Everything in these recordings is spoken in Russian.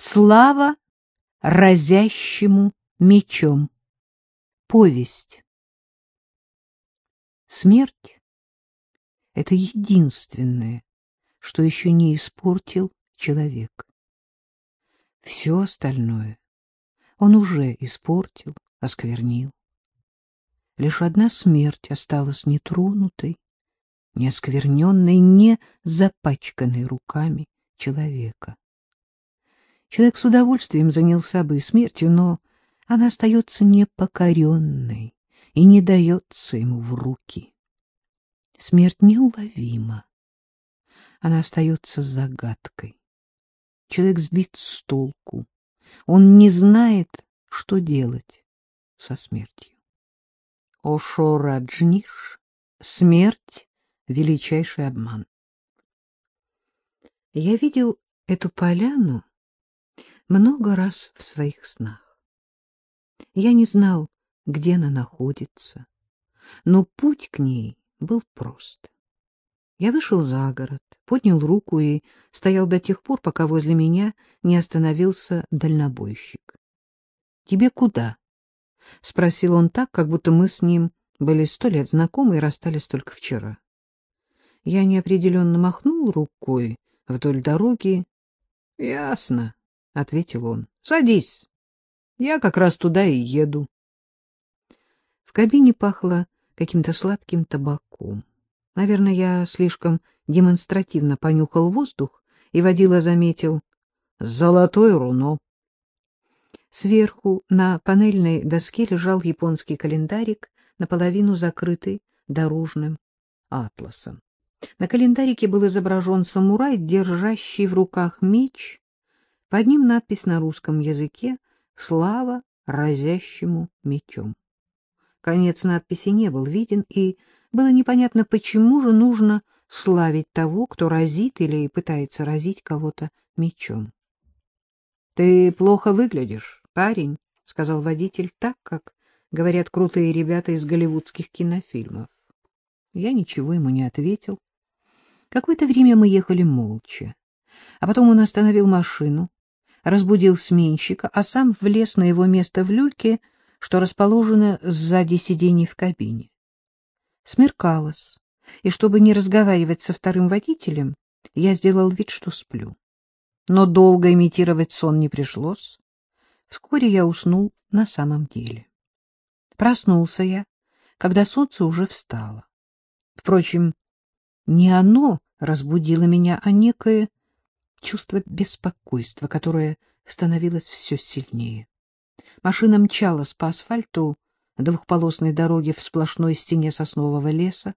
Слава разящему мечом. Повесть. Смерть — это единственное, что еще не испортил человек. Все остальное он уже испортил, осквернил. Лишь одна смерть осталась нетронутой, не оскверненной, не запачканной руками человека. Человек с удовольствием занялся бы смертью, но она остается непокоренной и не дается ему в руки. Смерть неуловима. Она остается загадкой. Человек сбит с толку. Он не знает, что делать со смертью. Ошо Раджниш — смерть — величайший обман. Я видел эту поляну много раз в своих снах. Я не знал, где она находится, но путь к ней был прост. Я вышел за город, поднял руку и стоял до тех пор, пока возле меня не остановился дальнобойщик. — Тебе куда? — спросил он так, как будто мы с ним были сто лет знакомы и расстались только вчера. Я неопределенно махнул рукой вдоль дороги. — Ясно, — ответил он. — Садись. Я как раз туда и еду. В кабине пахло каким-то сладким табаком. Наверное, я слишком демонстративно понюхал воздух, и водила заметил «Золотое руно». Сверху на панельной доске лежал японский календарик, наполовину закрытый дорожным атласом. На календарике был изображен самурай, держащий в руках меч под ним надпись на русском языке «Слава разящему мечом». Конец надписи не был виден, и было непонятно, почему же нужно славить того, кто разит или пытается разить кого-то мечом. — Ты плохо выглядишь, парень, — сказал водитель так, как говорят крутые ребята из голливудских кинофильмов. Я ничего ему не ответил. Какое-то время мы ехали молча. А потом он остановил машину, разбудил сменщика, а сам влез на его место в люльке, что расположено сзади сидений в кабине. Смеркалось, и чтобы не разговаривать со вторым водителем, я сделал вид, что сплю. Но долго имитировать сон не пришлось. Вскоре я уснул на самом деле. Проснулся я, когда солнце уже встало. Впрочем, не оно разбудило меня, а некое чувство беспокойства, которое становилось все сильнее. Машина мчалась по асфальту двухполосной дороги в сплошной стене соснового леса.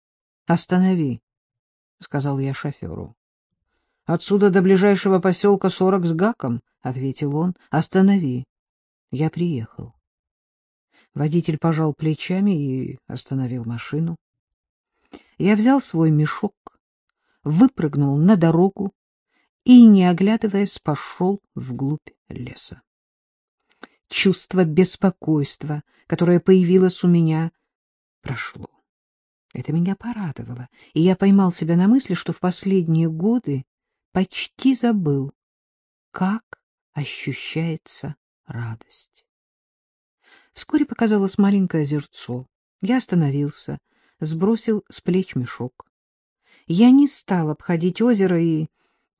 — Останови, — сказал я шоферу. — Отсюда до ближайшего поселка сорок с гаком, — ответил он. — Останови. Я приехал. Водитель пожал плечами и остановил машину. Я взял свой мешок, выпрыгнул на дорогу и, не оглядываясь, пошел вглубь леса. Чувство беспокойства, которое появилось у меня, прошло. Это меня порадовало, и я поймал себя на мысли, что в последние годы почти забыл, как ощущается радость. Вскоре показалось маленькое озерцо. Я остановился, сбросил с плеч мешок. Я не стал обходить озеро и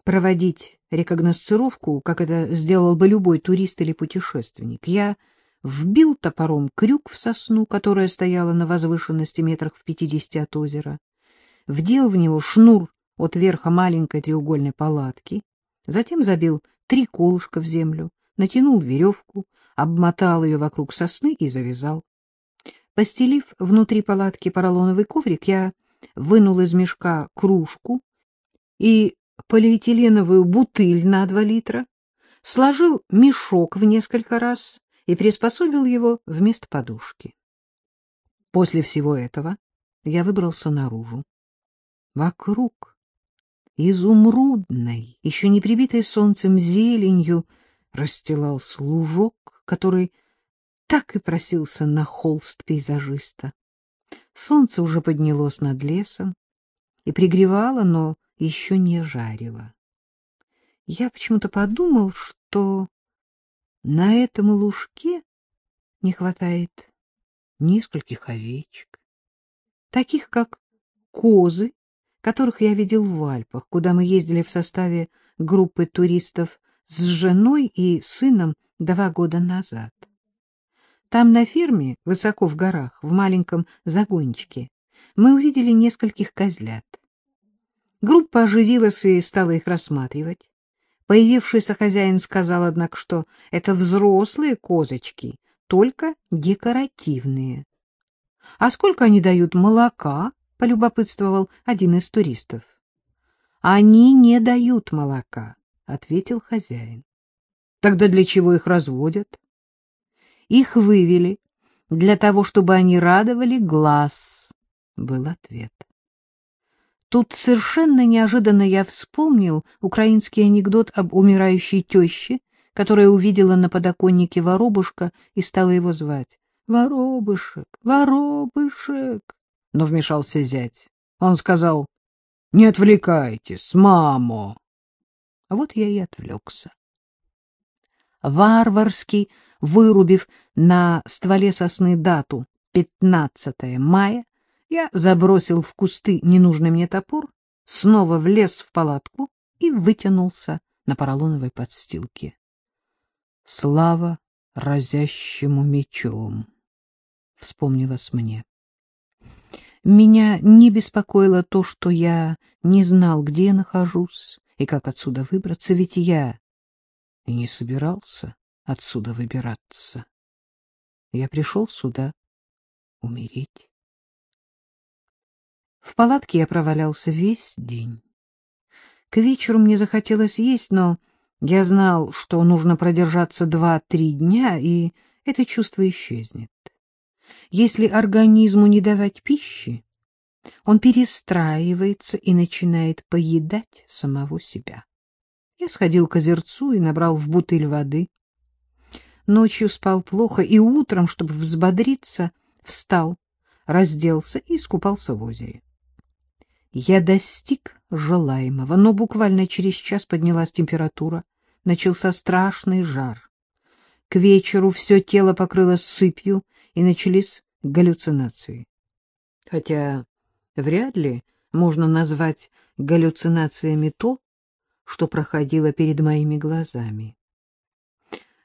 проводить рекогносцировку, как это сделал бы любой турист или путешественник. Я вбил топором крюк в сосну, которая стояла на возвышенности метрах в пятидесяти от озера, вдел в него шнур от верха маленькой треугольной палатки, затем забил три колышка в землю, натянул веревку, обмотал ее вокруг сосны и завязал. Постелив внутри палатки поролоновый коврик, я вынул из мешка кружку и полиэтиленовую бутыль на два литра, сложил мешок в несколько раз и приспособил его вместо подушки. После всего этого я выбрался наружу. Вокруг изумрудной, еще не прибитой солнцем зеленью, расстилался лужок, который так и просился на холст пейзажиста. Солнце уже поднялось над лесом и пригревало, но еще не жарило. я почему-то подумал, что на этом лужке не хватает нескольких овечек, таких как козы, которых я видел в Альпах, куда мы ездили в составе группы туристов с женой и сыном два года назад. Там на ферме, высоко в горах, в маленьком загончике, мы увидели нескольких козлят. Группа оживилась и стала их рассматривать. Появившийся хозяин сказал, однако, что это взрослые козочки, только декоративные. — А сколько они дают молока? — полюбопытствовал один из туристов. — Они не дают молока, — ответил хозяин. — Тогда для чего их разводят? — Их вывели для того, чтобы они радовали глаз, — был ответ. Тут совершенно неожиданно я вспомнил украинский анекдот об умирающей теще, которая увидела на подоконнике воробушка и стала его звать. «Воробышек, воробышек!» Но вмешался зять. Он сказал, «Не отвлекайтесь, мамо!» А вот я и отвлекся. Варварски вырубив на стволе сосны дату 15 мая, я забросил в кусты ненужный мне топор, снова влез в палатку и вытянулся на поролоновой подстилке. Слава разящему мечом! Вспомнилось мне. Меня не беспокоило то, что я не знал, где я нахожусь и как отсюда выбраться, ведь я и не собирался отсюда выбираться. Я пришел сюда умереть. В палатке я провалялся весь день. К вечеру мне захотелось есть, но я знал, что нужно продержаться два-три дня, и это чувство исчезнет. Если организму не давать пищи, он перестраивается и начинает поедать самого себя. Я сходил к озерцу и набрал в бутыль воды. Ночью спал плохо, и утром, чтобы взбодриться, встал, разделся и искупался в озере. Я достиг желаемого, но буквально через час поднялась температура, начался страшный жар. К вечеру все тело покрылось сыпью, и начались галлюцинации. Хотя вряд ли можно назвать галлюцинациями то, что проходило перед моими глазами.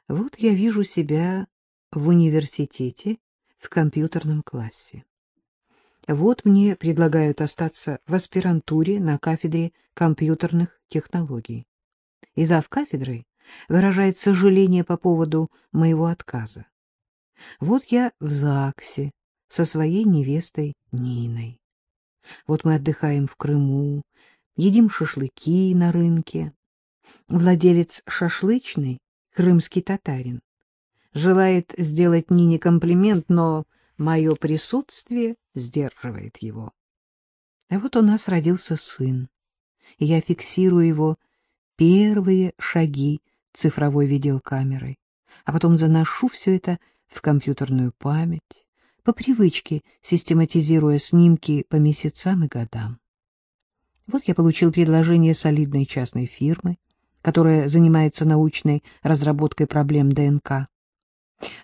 Вот я вижу себя в университете в компьютерном классе. Вот мне предлагают остаться в аспирантуре на кафедре компьютерных технологий. И зав кафедрой выражает сожаление по поводу моего отказа. Вот я в ЗАГСе со своей невестой Ниной. Вот мы отдыхаем в Крыму, едим шашлыки на рынке. Владелец шашлычной, крымский татарин, желает сделать Нине комплимент, но мое присутствие сдерживает его. А вот у нас родился сын, и я фиксирую его первые шаги цифровой видеокамерой, а потом заношу все это в компьютерную память, по привычке систематизируя снимки по месяцам и годам. Вот я получил предложение солидной частной фирмы, которая занимается научной разработкой проблем ДНК.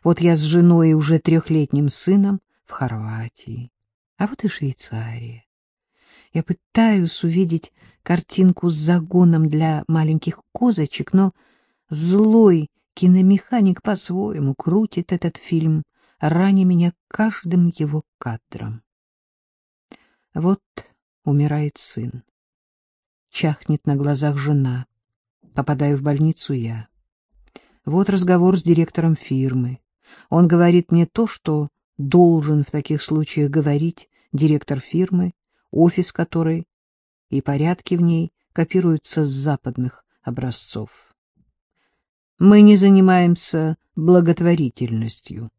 Вот я с женой и уже трехлетним сыном в Хорватии, а вот и Швейцария. Я пытаюсь увидеть картинку с загоном для маленьких козочек, но злой киномеханик по-своему крутит этот фильм, раня меня каждым его кадром. Вот умирает сын. Чахнет на глазах жена. Попадаю в больницу я. Вот разговор с директором фирмы. Он говорит мне то, что должен в таких случаях говорить директор фирмы, офис которой и порядки в ней копируются с западных образцов. Мы не занимаемся благотворительностью.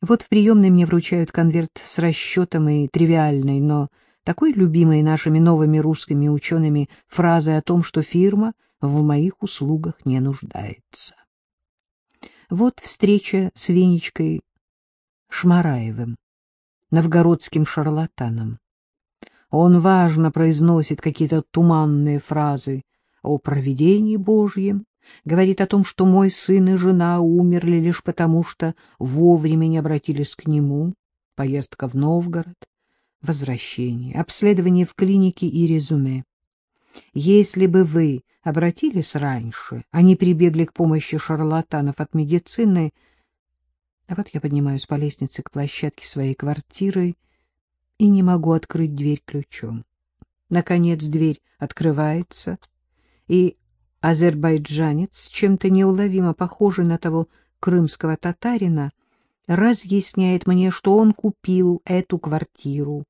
Вот в приемной мне вручают конверт с расчетом и тривиальной, но такой любимой нашими новыми русскими учеными фразой о том, что фирма в моих услугах не нуждается. Вот встреча с Венечкой Шмараевым, новгородским шарлатаном. Он важно произносит какие-то туманные фразы о провидении Божьем, говорит о том, что мой сын и жена умерли лишь потому, что вовремя не обратились к нему, поездка в Новгород, возвращение, обследование в клинике и резюме. Если бы вы обратились раньше, они прибегли к помощи шарлатанов от медицины. А вот я поднимаюсь по лестнице к площадке своей квартиры и не могу открыть дверь ключом. Наконец дверь открывается, и азербайджанец, чем-то неуловимо похожий на того крымского татарина, разъясняет мне, что он купил эту квартиру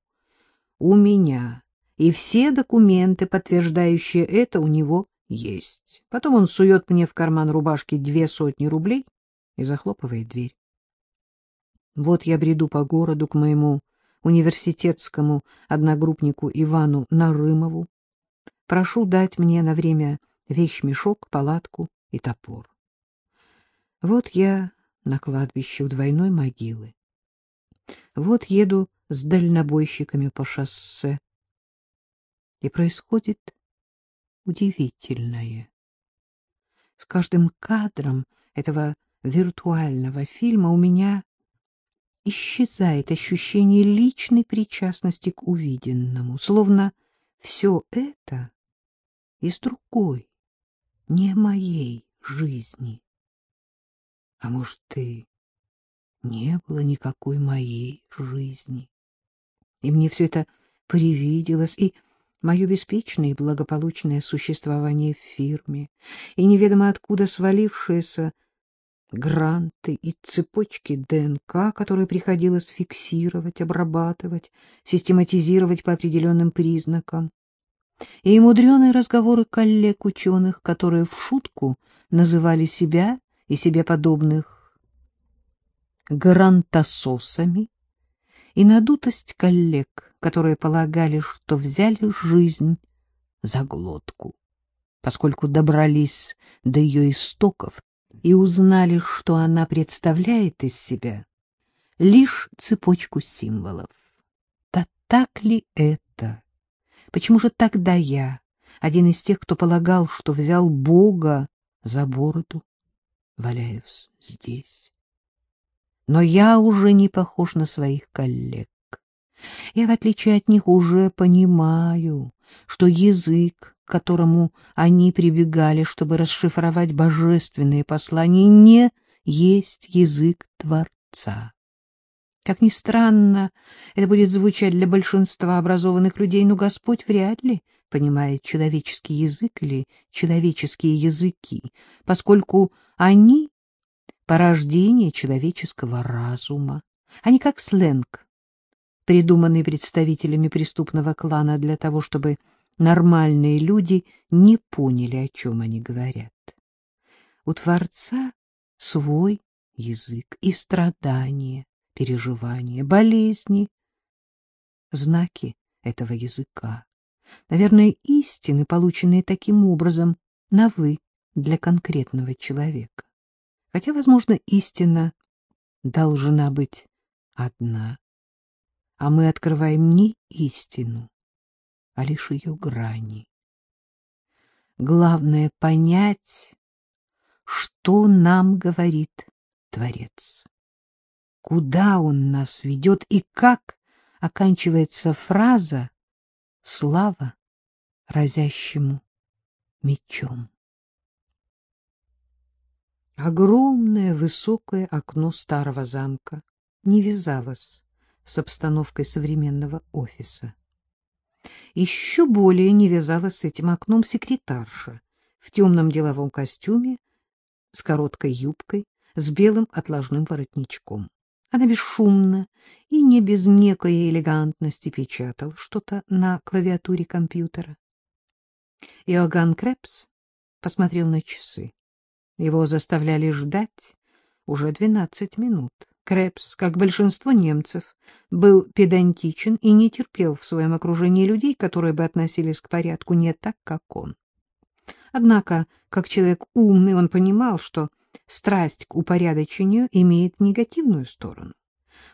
у меня, и все документы, подтверждающие это, у него есть. Потом он сует мне в карман рубашки две сотни рублей и захлопывает дверь. Вот я бреду по городу к моему университетскому одногруппнику Ивану Нарымову. Прошу дать мне на время вещмешок, палатку и топор. Вот я на кладбище у двойной могилы. Вот еду с дальнобойщиками по шоссе. И происходит удивительное. С каждым кадром этого виртуального фильма у меня исчезает ощущение личной причастности к увиденному, словно все это из другой, не моей жизни. А может, и не было никакой моей жизни. И мне все это привиделось, и мое беспечное и благополучное существование в фирме, и неведомо откуда свалившиеся гранты и цепочки ДНК, которые приходилось фиксировать, обрабатывать, систематизировать по определенным признакам, и мудреные разговоры коллег-ученых, которые в шутку называли себя и себе подобных грантососами, и надутость коллег, которые полагали, что взяли жизнь за глотку, поскольку добрались до ее истоков и узнали, что она представляет из себя лишь цепочку символов. Да так ли это? Почему же тогда я, один из тех, кто полагал, что взял Бога за бороду, валяюсь здесь? Но я уже не похож на своих коллег. Я, в отличие от них, уже понимаю, что язык, к которому они прибегали, чтобы расшифровать божественные послания, не есть язык Творца. Как ни странно, это будет звучать для большинства образованных людей, но Господь вряд ли понимает человеческий язык или человеческие языки, поскольку они — порождение человеческого разума, не как сленг, придуманный представителями преступного клана для того, чтобы нормальные люди не поняли, о чем они говорят. У Творца свой язык и страдания, переживания, болезни, знаки этого языка. Наверное, истины, полученные таким образом, на «вы» для конкретного человека. Хотя, возможно, истина должна быть одна, а мы открываем не истину, а лишь ее грани. Главное — понять, что нам говорит Творец куда он нас ведет и как оканчивается фраза «Слава разящему мечом». Огромное высокое окно старого замка не вязалось с обстановкой современного офиса. Еще более не вязалась с этим окном секретарша в темном деловом костюме с короткой юбкой, с белым отложным воротничком. Она бесшумно и не без некой элегантности печатала что-то на клавиатуре компьютера. Иоганн Крепс посмотрел на часы. Его заставляли ждать уже двенадцать минут. Крепс, как большинство немцев, был педантичен и не терпел в своем окружении людей, которые бы относились к порядку не так, как он. Однако, как человек умный, он понимал, что страсть к упорядочению имеет негативную сторону.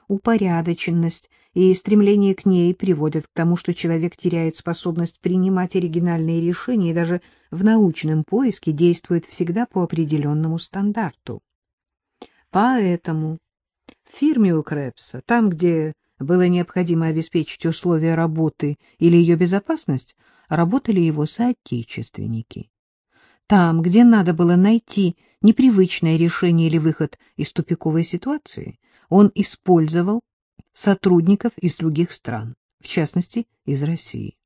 упорядоченность и стремление к ней приводят к тому, что человек теряет способность принимать оригинальные решения и даже в научном поиске действует всегда по определенному стандарту. Поэтому в фирме у Крепса, там, где было необходимо обеспечить условия работы или ее безопасность, работали его соотечественники. Там, где надо было найти непривычное решение или выход из тупиковой ситуации, он использовал сотрудников из других стран, в частности, из России.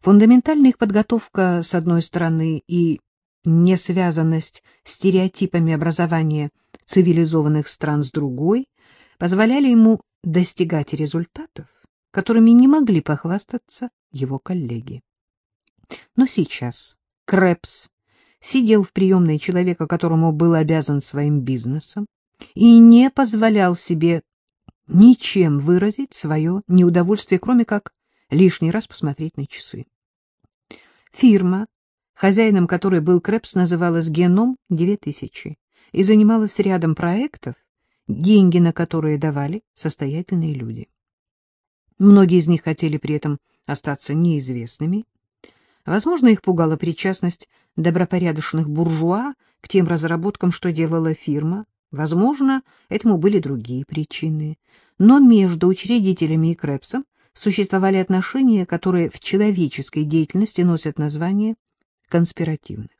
Фундаментальная их подготовка, с одной стороны, и несвязанность стереотипами образования цивилизованных стран с другой, позволяли ему достигать результатов, которыми не могли похвастаться его коллеги. Но сейчас Крэпс сидел в приемной человека, которому был обязан своим бизнесом, и не позволял себе ничем выразить свое неудовольствие, кроме как лишний раз посмотреть на часы. Фирма, хозяином которой был Крэпс, называлась «Геном 2000» и занималась рядом проектов, деньги на которые давали состоятельные люди. Многие из них хотели при этом остаться неизвестными, Возможно, их пугала причастность добропорядочных буржуа к тем разработкам, что делала фирма. Возможно, этому были другие причины. Но между учредителями и Крепсом существовали отношения, которые в человеческой деятельности носят название конспиративных.